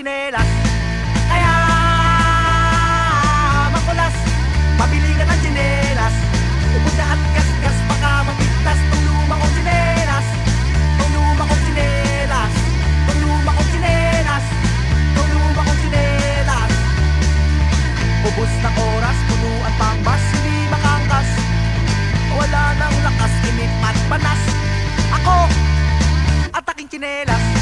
tsinelas Kaya makulas Pabili ka ng tsinelas Pupunta at gasgas Baka mabigtas Nung luma kong tsinelas Nung luma kong tsinelas Nung luma kong tsinelas Nung luma kong tsinelas Ubus na oras Punuan pang bas Hindi makangkas. Wala nang lakas Inip at panas Ako At aking tsinelas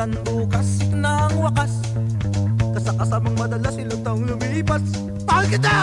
palitan bukas ng wakas Kasakasamang madalas ilutang lumipas Mahal kita!